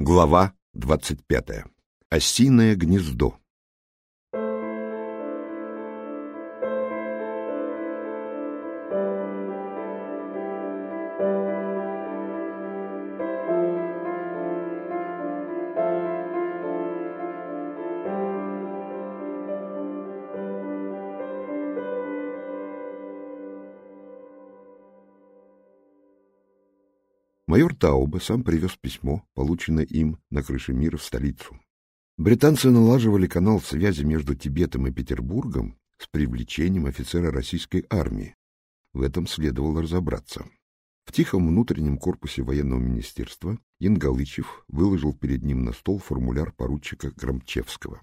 Глава двадцать пятая. Осиное гнездо. Майор Тауба сам привез письмо, полученное им на крыше мира в столицу. Британцы налаживали канал связи между Тибетом и Петербургом с привлечением офицера российской армии. В этом следовало разобраться. В тихом внутреннем корпусе военного министерства Янгалычев выложил перед ним на стол формуляр поручика Громчевского.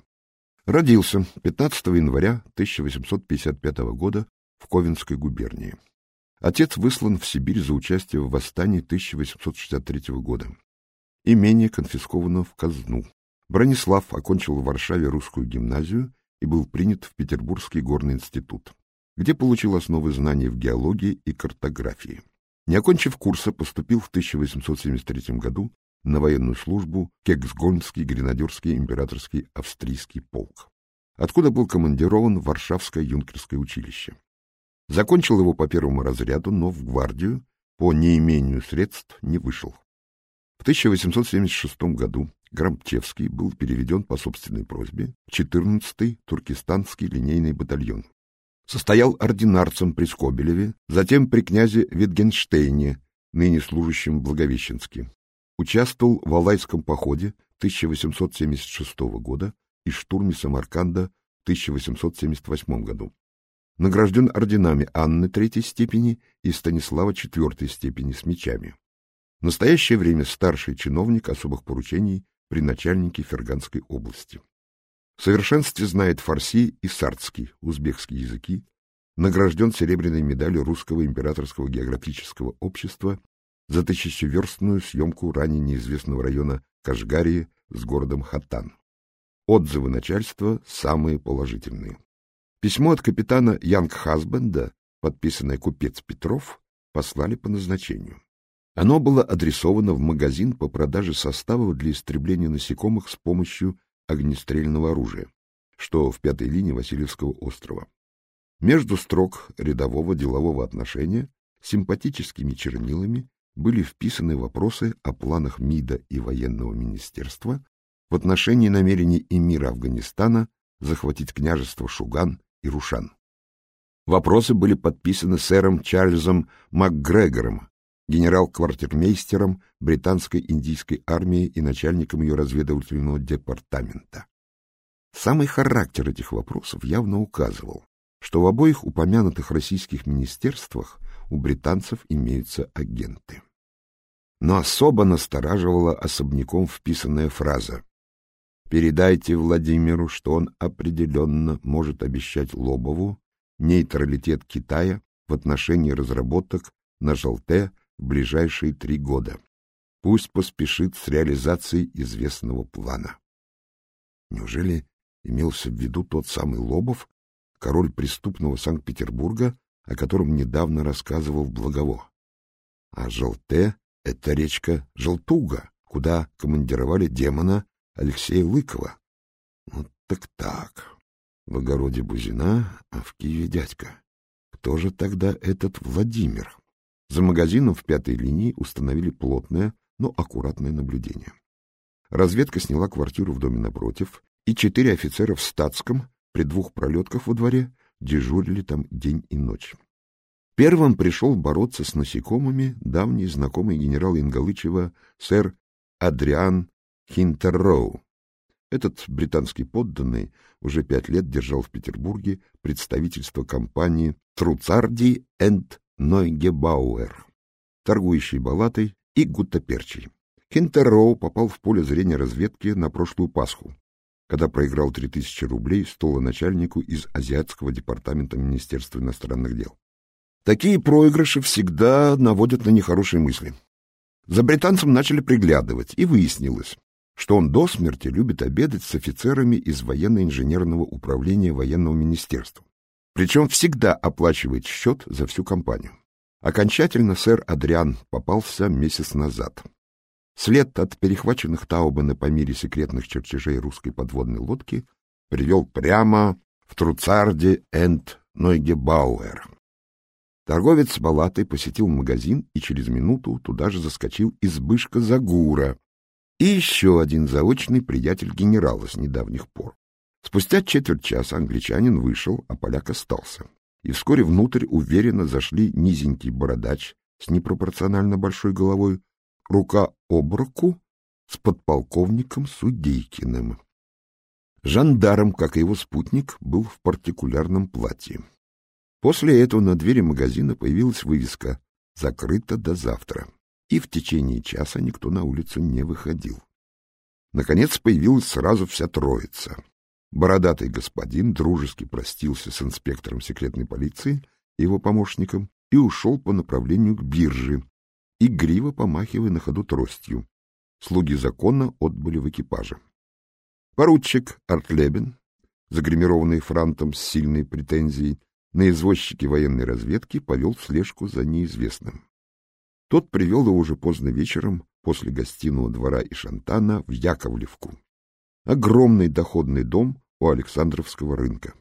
Родился 15 января 1855 года в Ковенской губернии. Отец выслан в Сибирь за участие в восстании 1863 года. Имение конфисковано в казну. Бронислав окончил в Варшаве русскую гимназию и был принят в Петербургский горный институт, где получил основы знаний в геологии и картографии. Не окончив курса, поступил в 1873 году на военную службу Кексгольмский гренадерский императорский австрийский полк, откуда был командирован в Варшавское юнкерское училище. Закончил его по первому разряду, но в гвардию по неимению средств не вышел. В 1876 году Громчевский был переведен по собственной просьбе в 14-й Туркестанский линейный батальон. Состоял ординарцем при Скобелеве, затем при князе Витгенштейне, ныне служащем в Благовещенске. Участвовал в Алайском походе 1876 года и штурме Самарканда в 1878 году награжден орденами Анны третьей степени и Станислава четвертой степени с мечами. В настоящее время старший чиновник особых поручений при начальнике Ферганской области. В совершенстве знает фарси и сардский, узбекский языки, награжден серебряной медалью Русского императорского географического общества за тысячеверстную съемку ранее неизвестного района Кашгарии с городом Хатан. Отзывы начальства самые положительные. Письмо от капитана Янг Хасбенда, подписанное купец Петров, послали по назначению. Оно было адресовано в магазин по продаже составов для истребления насекомых с помощью огнестрельного оружия, что в пятой линии Васильевского острова. Между строк рядового делового отношения симпатическими чернилами были вписаны вопросы о планах МИДа и военного министерства в отношении намерений эмира Афганистана захватить княжество Шуган и Рушан. Вопросы были подписаны сэром Чарльзом МакГрегором, генерал-квартирмейстером британской индийской армии и начальником ее разведывательного департамента. Самый характер этих вопросов явно указывал, что в обоих упомянутых российских министерствах у британцев имеются агенты. Но особо настораживала особняком вписанная фраза Передайте Владимиру, что он определенно может обещать Лобову нейтралитет Китая в отношении разработок на Желте в ближайшие три года. Пусть поспешит с реализацией известного плана. Неужели имелся в виду тот самый Лобов, король преступного Санкт-Петербурга, о котором недавно рассказывал Благово? А Желте — это речка Желтуга, куда командировали демона Алексея Лыкова. Вот так-так. В огороде Бузина, а в Киеве дядька. Кто же тогда этот Владимир? За магазином в пятой линии установили плотное, но аккуратное наблюдение. Разведка сняла квартиру в доме напротив, и четыре офицера в статском при двух пролетках во дворе дежурили там день и ночь. Первым пришел бороться с насекомыми давний знакомый генерал Ингалычева сэр Адриан Хинтерроу. Этот британский подданный уже пять лет держал в Петербурге представительство компании Труцарди энд Нойгебауэр, торгующей балатой и гуттаперчей. Хинтерроу попал в поле зрения разведки на прошлую Пасху, когда проиграл 3000 рублей столоначальнику из Азиатского департамента Министерства иностранных дел. Такие проигрыши всегда наводят на нехорошие мысли. За британцем начали приглядывать, и выяснилось, что он до смерти любит обедать с офицерами из военно-инженерного управления военного министерства. Причем всегда оплачивает счет за всю компанию. Окончательно сэр Адриан попался месяц назад. След от перехваченных Таубе на Памире секретных чертежей русской подводной лодки привел прямо в Труцарде энд Нойгебауэр. Торговец с балатой посетил магазин, и через минуту туда же заскочил избышка Загура и еще один заочный приятель генерала с недавних пор. Спустя четверть часа англичанин вышел, а поляк остался. И вскоре внутрь уверенно зашли низенький бородач с непропорционально большой головой, рука об руку с подполковником Судейкиным. Жандарм, как и его спутник, был в партикулярном платье. После этого на двери магазина появилась вывеска «Закрыто до завтра», и в течение часа никто на улицу не выходил. Наконец появилась сразу вся троица. Бородатый господин дружески простился с инспектором секретной полиции и его помощником и ушел по направлению к бирже, игриво помахивая на ходу тростью. Слуги закона отбыли в экипаже. Поручик Артлебен, загримированный франтом с сильной претензией, на извозчике военной разведки повел слежку за неизвестным. Тот привел его уже поздно вечером после гостиного двора и Шантана в Яковлевку. Огромный доходный дом у Александровского рынка.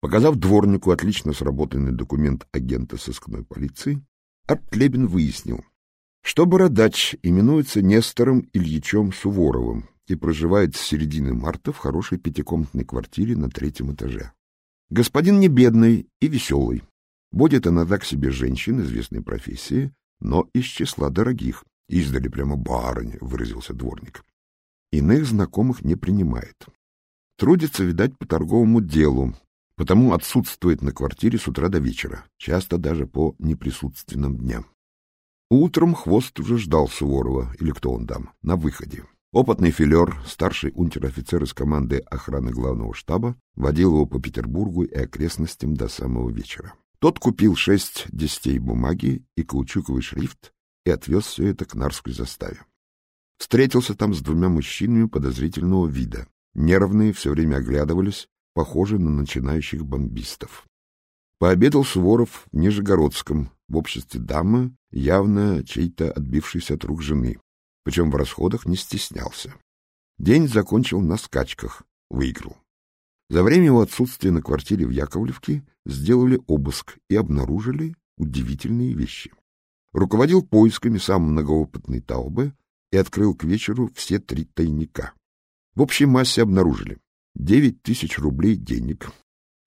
Показав дворнику отлично сработанный документ агента сыскной полиции, Артлебин выяснил, что Бородач именуется Нестором Ильичем Суворовым и проживает с середины марта в хорошей пятикомнатной квартире на третьем этаже. Господин не бедный и веселый. Будет иногда к себе женщин известной профессии, но из числа дорогих. Издали прямо барыня, выразился дворник. Иных знакомых не принимает. Трудится, видать, по торговому делу, потому отсутствует на квартире с утра до вечера, часто даже по неприсутственным дням. Утром хвост уже ждал Суворова, или кто он там, на выходе. Опытный филер, старший унтер-офицер из команды охраны главного штаба, водил его по Петербургу и окрестностям до самого вечера. Тот купил шесть десятей бумаги и каучуковый шрифт и отвез все это к Нарской заставе. Встретился там с двумя мужчинами подозрительного вида. Нервные все время оглядывались, похожие на начинающих бомбистов. Пообедал Суворов в Нижегородском, в обществе дамы, явно чей-то отбившейся от рук жены причем в расходах не стеснялся. День закончил на скачках, выиграл. За время его отсутствия на квартире в Яковлевке сделали обыск и обнаружили удивительные вещи. Руководил поисками сам многоопытный Таубе и открыл к вечеру все три тайника. В общей массе обнаружили девять тысяч рублей денег,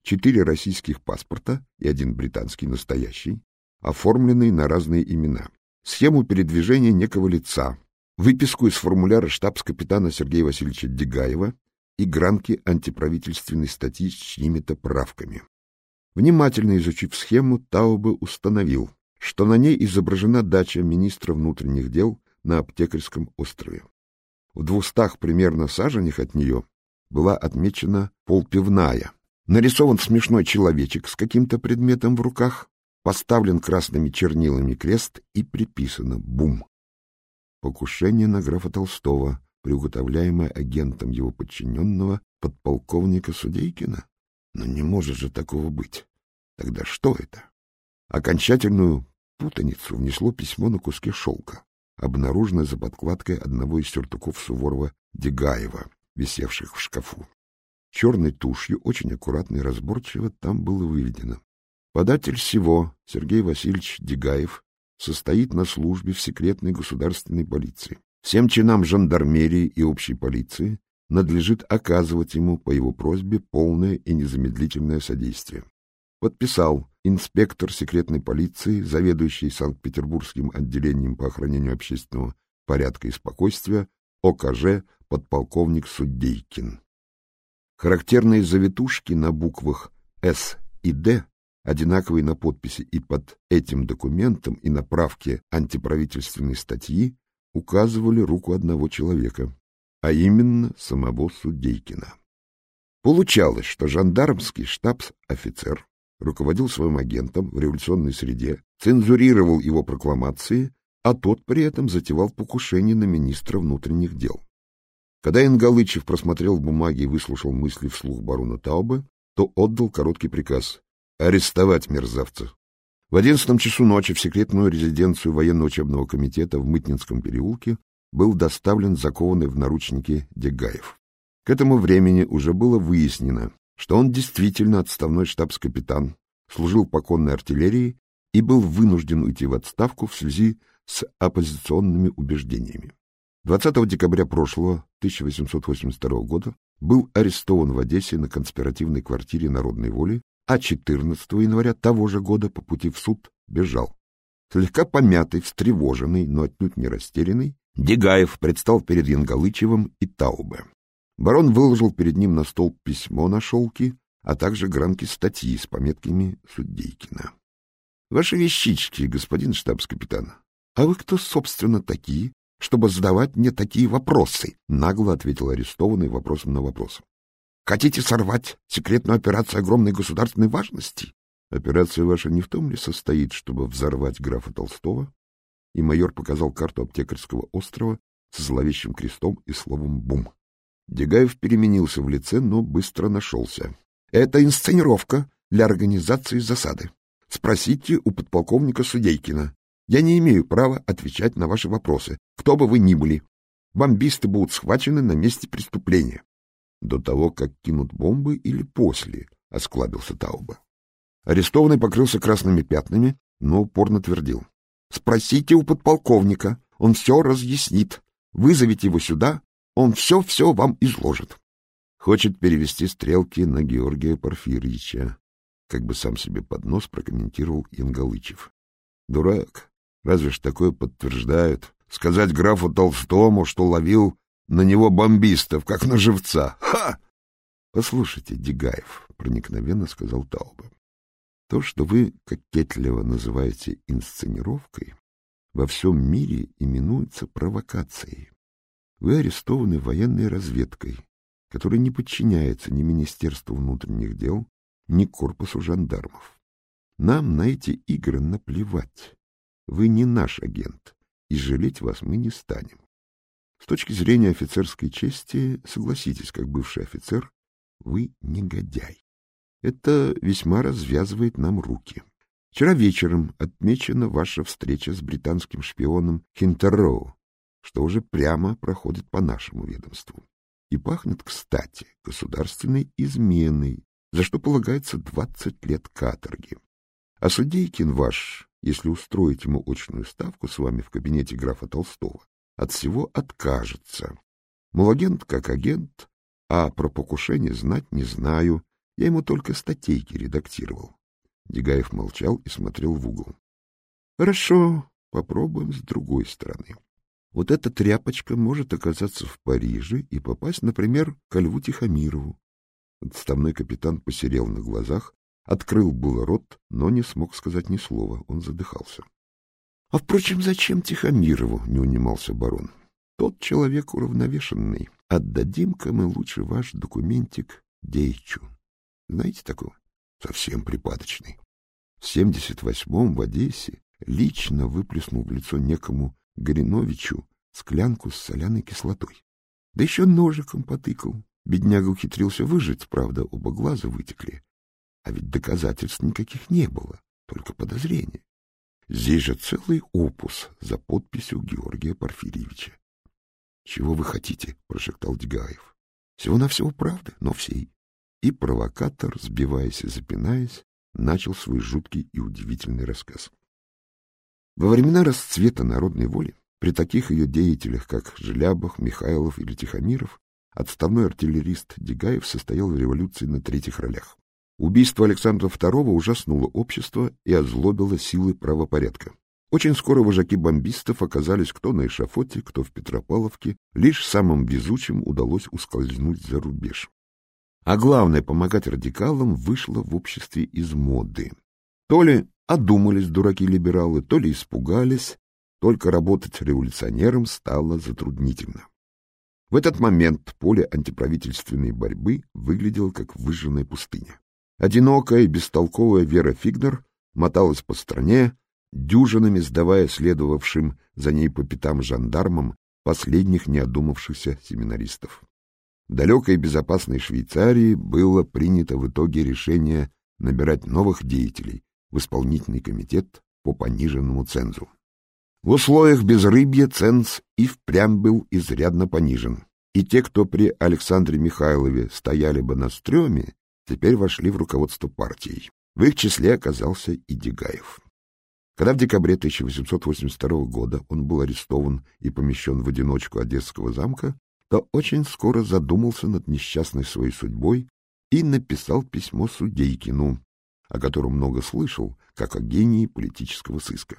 четыре российских паспорта и один британский настоящий, оформленный на разные имена, схему передвижения некого лица, выписку из формуляра штабс-капитана Сергея Васильевича Дегаева и гранки антиправительственной статьи с чьими-то правками. Внимательно изучив схему, Таубе установил, что на ней изображена дача министра внутренних дел на Аптекарском острове. В двухстах примерно саженях от нее была отмечена полпивная. Нарисован смешной человечек с каким-то предметом в руках, поставлен красными чернилами крест и приписано «Бум». Покушение на графа Толстого, приуготовляемое агентом его подчиненного, подполковника Судейкина? Но не может же такого быть. Тогда что это? Окончательную путаницу внесло письмо на куске шелка, обнаруженное за подкладкой одного из сюртуков Суворова Дегаева, висевших в шкафу. Черной тушью, очень аккуратно и разборчиво, там было выведено. Податель всего Сергей Васильевич Дегаев состоит на службе в секретной государственной полиции. Всем чинам жандармерии и общей полиции надлежит оказывать ему по его просьбе полное и незамедлительное содействие. Подписал инспектор секретной полиции, заведующий Санкт-Петербургским отделением по охранению общественного порядка и спокойствия, ОКЖ подполковник Судейкин. Характерные завитушки на буквах «С» и «Д» одинаковые на подписи и под этим документом, и на правке антиправительственной статьи указывали руку одного человека, а именно самого Судейкина. Получалось, что жандармский штабс-офицер руководил своим агентом в революционной среде, цензурировал его прокламации, а тот при этом затевал покушение на министра внутренних дел. Когда Ингалычев просмотрел бумаги и выслушал мысли вслух барона Таубе, то отдал короткий приказ арестовать мерзавцев. В одиннадцатом часу ночи в секретную резиденцию военно-учебного комитета в Мытнинском переулке был доставлен закованный в наручники Дегаев. К этому времени уже было выяснено, что он действительно отставной штабс-капитан, служил по конной артиллерии и был вынужден уйти в отставку в связи с оппозиционными убеждениями. 20 декабря прошлого 1882 года был арестован в Одессе на конспиративной квартире Народной воли, а 14 января того же года по пути в суд бежал. Слегка помятый, встревоженный, но отнюдь не растерянный, Дегаев предстал перед Янгалычевым и Таубе. Барон выложил перед ним на стол письмо на шелке, а также гранки статьи с пометками Судейкина. — Ваши вещички, господин штабс-капитан. А вы кто, собственно, такие, чтобы задавать мне такие вопросы? — нагло ответил арестованный вопросом на вопрос. — Хотите сорвать секретную операцию огромной государственной важности? Операция ваша не в том ли состоит, чтобы взорвать графа Толстого? И майор показал карту аптекарского острова со зловещим крестом и словом «бум». Дегаев переменился в лице, но быстро нашелся. — Это инсценировка для организации засады. Спросите у подполковника Судейкина. Я не имею права отвечать на ваши вопросы, кто бы вы ни были. Бомбисты будут схвачены на месте преступления. — До того, как кинут бомбы или после? — осклабился Тауба. Арестованный покрылся красными пятнами, но упорно твердил. — Спросите у подполковника, он все разъяснит. Вызовите его сюда, он все-все вам изложит. Хочет перевести стрелки на Георгия Порфирьевича, как бы сам себе под нос прокомментировал Янгалычев. Дурак, разве ж такое подтверждают? Сказать графу Толстому, что ловил на него бомбистов, как на живца. Ха! — Послушайте, Дегаев, — проникновенно сказал Тауба, то, что вы кокетливо называете инсценировкой, во всем мире именуется провокацией. Вы арестованы военной разведкой, которая не подчиняется ни Министерству внутренних дел, ни корпусу жандармов. Нам на эти игры наплевать. Вы не наш агент, и жалеть вас мы не станем. С точки зрения офицерской чести, согласитесь, как бывший офицер, вы негодяй. Это весьма развязывает нам руки. Вчера вечером отмечена ваша встреча с британским шпионом Хинтерроу, что уже прямо проходит по нашему ведомству. И пахнет, кстати, государственной изменой, за что полагается двадцать лет каторги. А Судейкин ваш, если устроить ему очную ставку с вами в кабинете графа Толстого, от всего откажется. Мол, агент как агент, а про покушение знать не знаю, я ему только статейки редактировал. Дегаев молчал и смотрел в угол. — Хорошо, попробуем с другой стороны. Вот эта тряпочка может оказаться в Париже и попасть, например, к Льву Тихомирову. Отставной капитан посерел на глазах, открыл было рот, но не смог сказать ни слова, он задыхался. — А, впрочем, зачем Тихомирову? — не унимался барон. — Тот человек уравновешенный. Отдадим-ка мы лучше ваш документик Дейчу. Знаете такого? Совсем припадочный. В 78-м в Одессе лично выплеснул в лицо некому Гориновичу склянку с соляной кислотой. Да еще ножиком потыкал. Бедняга ухитрился выжить, правда, оба глаза вытекли. А ведь доказательств никаких не было, только подозрения. Здесь же целый опус за подписью Георгия Порфирьевича. — Чего вы хотите? — прошептал Дегаев. — Всего-навсего правда, но всей. И провокатор, сбиваясь и запинаясь, начал свой жуткий и удивительный рассказ. Во времена расцвета народной воли, при таких ее деятелях, как Желябах, Михайлов или Тихомиров, отставной артиллерист Дегаев состоял в революции на третьих ролях. Убийство Александра II ужаснуло общество и озлобило силы правопорядка. Очень скоро вожаки бомбистов оказались кто на эшафоте, кто в Петропавловке, лишь самым везучим удалось ускользнуть за рубеж. А главное, помогать радикалам вышло в обществе из моды. То ли одумались дураки-либералы, то ли испугались, только работать революционером стало затруднительно. В этот момент поле антиправительственной борьбы выглядело как выжженная пустыня. Одинокая и бестолковая Вера Фигнер моталась по стране, дюжинами сдавая следовавшим за ней по пятам жандармам последних неодумавшихся семинаристов. В далекой безопасной Швейцарии было принято в итоге решение набирать новых деятелей в исполнительный комитет по пониженному цензу. В условиях безрыбья ценз и впрямь был изрядно понижен, и те, кто при Александре Михайлове стояли бы на стреме, теперь вошли в руководство партией. В их числе оказался и Дегаев. Когда в декабре 1882 года он был арестован и помещен в одиночку Одесского замка, то очень скоро задумался над несчастной своей судьбой и написал письмо Судейкину, о котором много слышал, как о гении политического сыска.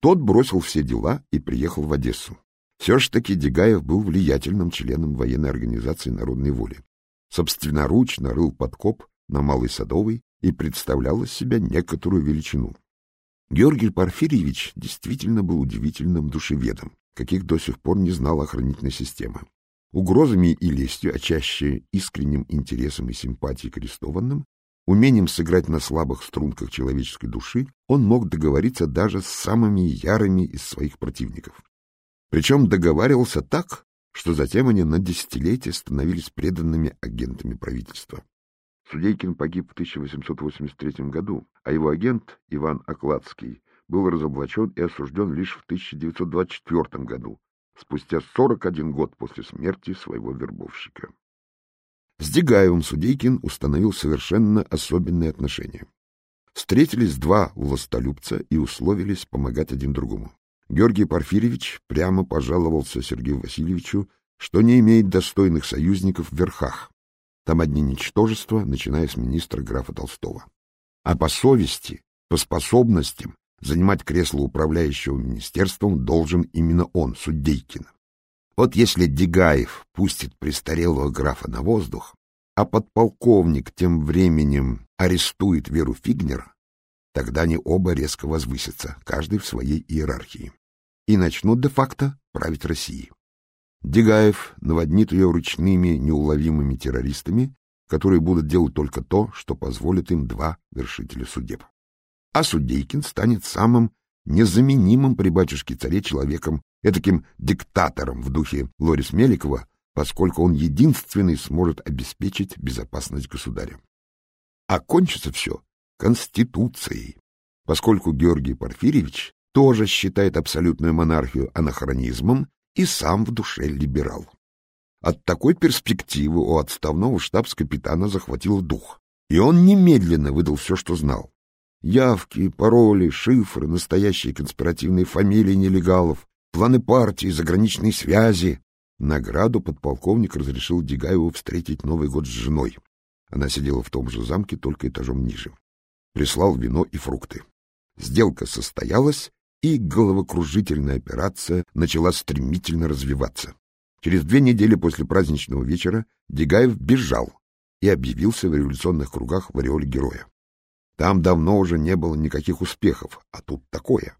Тот бросил все дела и приехал в Одессу. Все ж таки Дегаев был влиятельным членом военной организации народной воли. Собственноручно рыл подкоп на Малой Садовой и представлял из себя некоторую величину. Георгий Порфирьевич действительно был удивительным душеведом, каких до сих пор не знала охранительная система. Угрозами и лестью, а чаще искренним интересом и симпатией к арестованным, умением сыграть на слабых струнках человеческой души, он мог договориться даже с самыми ярыми из своих противников. Причем договаривался так, что затем они на десятилетия становились преданными агентами правительства. Судейкин погиб в 1883 году, а его агент Иван Окладский был разоблачен и осужден лишь в 1924 году, спустя 41 год после смерти своего вербовщика. С Дегаевым Судейкин установил совершенно особенные отношения. Встретились два властолюбца и условились помогать один другому. Георгий Порфирьевич прямо пожаловался Сергею Васильевичу, что не имеет достойных союзников в верхах, там одни ничтожества, начиная с министра графа Толстого. А по совести, по способностям занимать кресло управляющего министерством должен именно он, Судейкин. Вот если Дегаев пустит престарелого графа на воздух, а подполковник тем временем арестует Веру Фигнер, тогда они оба резко возвысятся, каждый в своей иерархии, и начнут де-факто править Россией. Дегаев наводнит ее ручными неуловимыми террористами, которые будут делать только то, что позволит им два вершителя судеб. А Судейкин станет самым незаменимым при батюшке царе человеком, этаким диктатором в духе Лорис Меликова, поскольку он единственный сможет обеспечить безопасность государя. А кончится все Конституцией, поскольку Георгий Порфирьевич тоже считает абсолютную монархию анахронизмом и сам в душе либерал. От такой перспективы у отставного штабс-капитана захватил дух, и он немедленно выдал все, что знал. Явки, пароли, шифры, настоящие конспиративные фамилии нелегалов, планы партии, заграничные связи. Награду подполковник разрешил Дегаеву встретить Новый год с женой. Она сидела в том же замке, только этажом ниже. Прислал вино и фрукты. Сделка состоялась, и головокружительная операция начала стремительно развиваться. Через две недели после праздничного вечера Дегаев бежал и объявился в революционных кругах в ореоле героя. Там давно уже не было никаких успехов, а тут такое.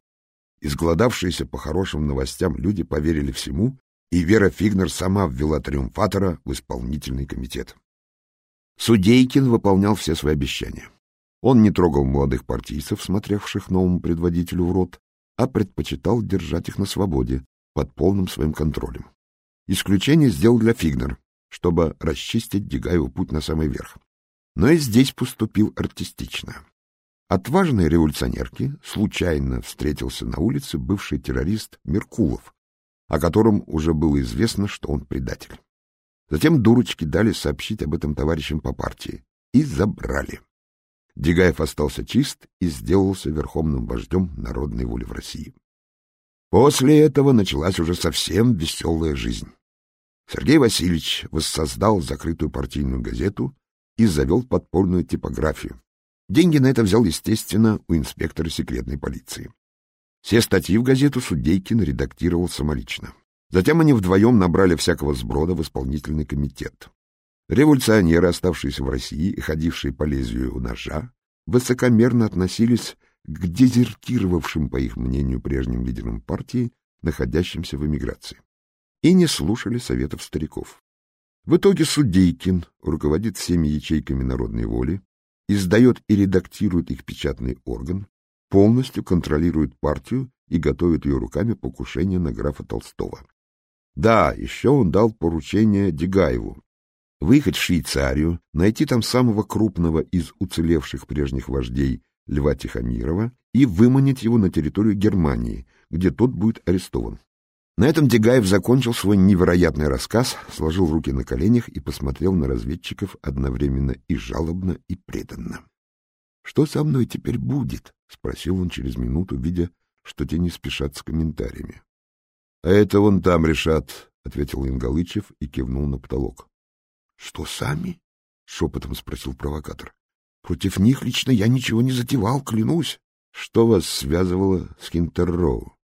Изголодавшиеся по хорошим новостям люди поверили всему, и Вера Фигнер сама ввела триумфатора в исполнительный комитет. Судейкин выполнял все свои обещания. Он не трогал молодых партийцев, смотревших новому предводителю в рот, а предпочитал держать их на свободе, под полным своим контролем. Исключение сделал для Фигнер, чтобы расчистить Дегаеву путь на самый верх. Но и здесь поступил артистично. Отважной революционерке случайно встретился на улице бывший террорист Меркулов, о котором уже было известно, что он предатель. Затем дурочки дали сообщить об этом товарищам по партии и забрали. Дегаев остался чист и сделался верховным вождем народной воли в России. После этого началась уже совсем веселая жизнь. Сергей Васильевич воссоздал закрытую партийную газету и завел подпольную типографию. Деньги на это взял, естественно, у инспектора секретной полиции. Все статьи в газету Судейкин редактировал самолично. Затем они вдвоем набрали всякого сброда в исполнительный комитет. Революционеры, оставшиеся в России и ходившие по лезвию ножа, высокомерно относились к дезертировавшим, по их мнению, прежним лидерам партии, находящимся в эмиграции, и не слушали советов стариков. В итоге Судейкин руководит всеми ячейками народной воли, издает и редактирует их печатный орган, полностью контролирует партию и готовит ее руками покушение на графа Толстого. Да, еще он дал поручение Дегаеву, выехать в Швейцарию, найти там самого крупного из уцелевших прежних вождей Льва Тихомирова и выманить его на территорию Германии, где тот будет арестован. На этом Дегаев закончил свой невероятный рассказ, сложил руки на коленях и посмотрел на разведчиков одновременно и жалобно, и преданно. — Что со мной теперь будет? — спросил он через минуту, видя, что те не спешат с комментариями. — А это вон там решат, — ответил Ингалычев и кивнул на потолок. — Что сами? — шепотом спросил провокатор. — Против них лично я ничего не затевал, клянусь. — Что вас связывало с Кинтерроу?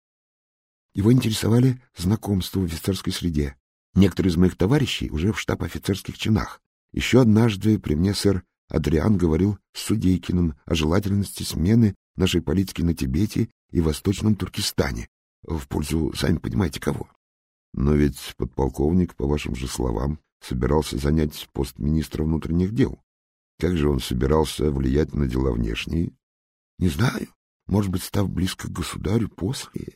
Его интересовали знакомства в офицерской среде. Некоторые из моих товарищей уже в штаб офицерских чинах. Еще однажды при мне сэр Адриан говорил с Судейкиным о желательности смены нашей политики на Тибете и Восточном Туркестане в пользу, сами понимаете, кого. Но ведь подполковник, по вашим же словам, собирался занять пост министра внутренних дел. Как же он собирался влиять на дела внешние? Не знаю. Может быть, став близко к государю после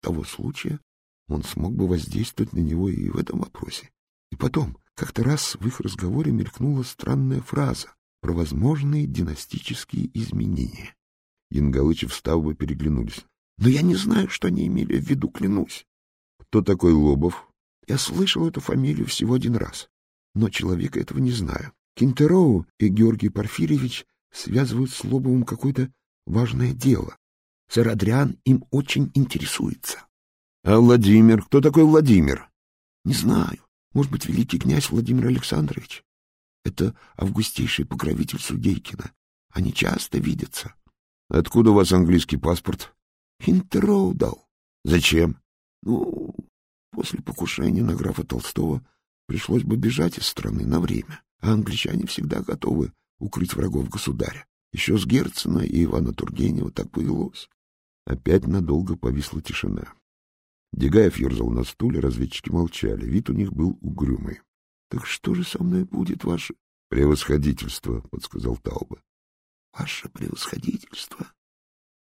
того случая, он смог бы воздействовать на него и в этом вопросе. И потом, как-то раз в их разговоре мелькнула странная фраза про возможные династические изменения. Янгалычев с Таубой переглянулись. Но я не знаю, что они имели в виду, клянусь. Кто такой Лобов? Я слышал эту фамилию всего один раз, но человека этого не знаю. Кинтероу и Георгий Порфирьевич связывают с Лобовым какое-то важное дело. Сэр Адриан им очень интересуется. — А Владимир? Кто такой Владимир? — Не знаю. Может быть, великий князь Владимир Александрович? Это августейший покровитель Судейкина. Они часто видятся. — Откуда у вас английский паспорт? — Хинтероу дал. — Зачем? — Ну, после покушения на графа Толстого пришлось бы бежать из страны на время, а англичане всегда готовы укрыть врагов государя. Еще с Герцена и Ивана Тургенева так повелось. Опять надолго повисла тишина. Дегаев ерзал на стуле, разведчики молчали. Вид у них был угрюмый. — Так что же со мной будет, ваше... — Превосходительство, — подсказал Тауба. — Ваше превосходительство?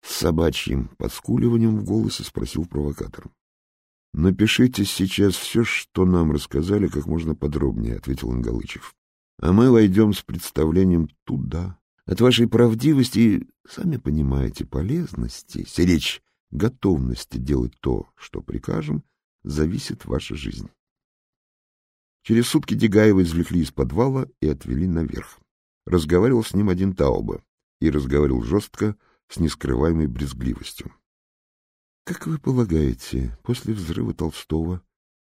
С собачьим подскуливанием в голосе спросил провокатор. — Напишите сейчас все, что нам рассказали, как можно подробнее, — ответил Ингалычев. — А мы войдем с представлением туда, от вашей правдивости сами понимаете, полезности, сиречь готовности делать то, что прикажем, зависит ваша жизнь. Через сутки Дегаева извлекли из подвала и отвели наверх. Разговаривал с ним один Тауба и разговаривал жестко, с нескрываемой брезгливостью. — Как вы полагаете, после взрыва Толстого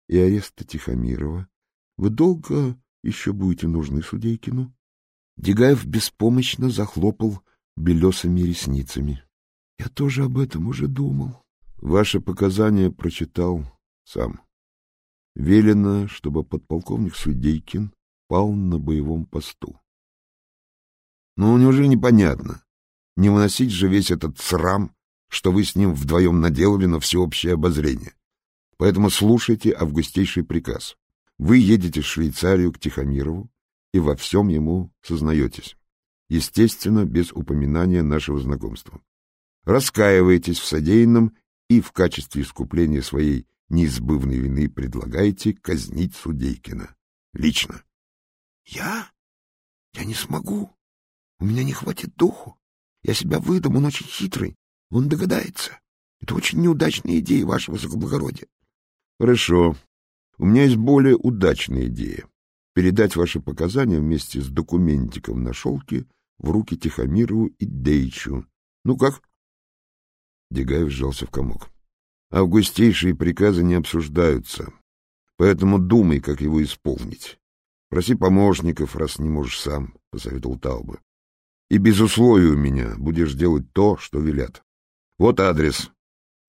и ареста Тихомирова вы долго еще будете нужны Судейкину? Дегаев беспомощно захлопал белесыми ресницами. — Я тоже об этом уже думал. — Ваши показания прочитал сам. Велено, чтобы подполковник Судейкин пал на боевом посту. Ну, неужели непонятно? Не выносить же весь этот срам, что вы с ним вдвоем наделали на всеобщее обозрение. Поэтому слушайте августейший приказ. Вы едете в Швейцарию к Тихомирову, и во всем ему сознаетесь. Естественно, без упоминания нашего знакомства. Раскаиваетесь в содеянном и в качестве искупления своей неизбывной вины предлагаете казнить Судейкина. Лично. Я? Я не смогу. У меня не хватит духу. Я себя выдам, он очень хитрый. Он догадается. Это очень неудачная идея вашего закоблагородия. Хорошо. У меня есть более удачная идея передать ваши показания вместе с документиком на шелке в руки Тихомирову и Дейчу. Ну как? Дегаев сжался в комок. Августейшие приказы не обсуждаются, поэтому думай, как его исполнить. Проси помощников, раз не можешь сам, — посоветовал Тауба. И без условий у меня будешь делать то, что велят. Вот адрес.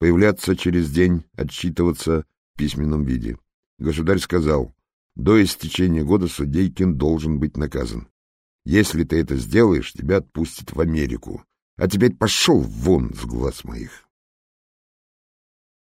Появляться через день, отчитываться в письменном виде. Государь сказал, до истечения года Судейкин должен быть наказан. Если ты это сделаешь, тебя отпустят в Америку. А теперь пошел вон с глаз моих.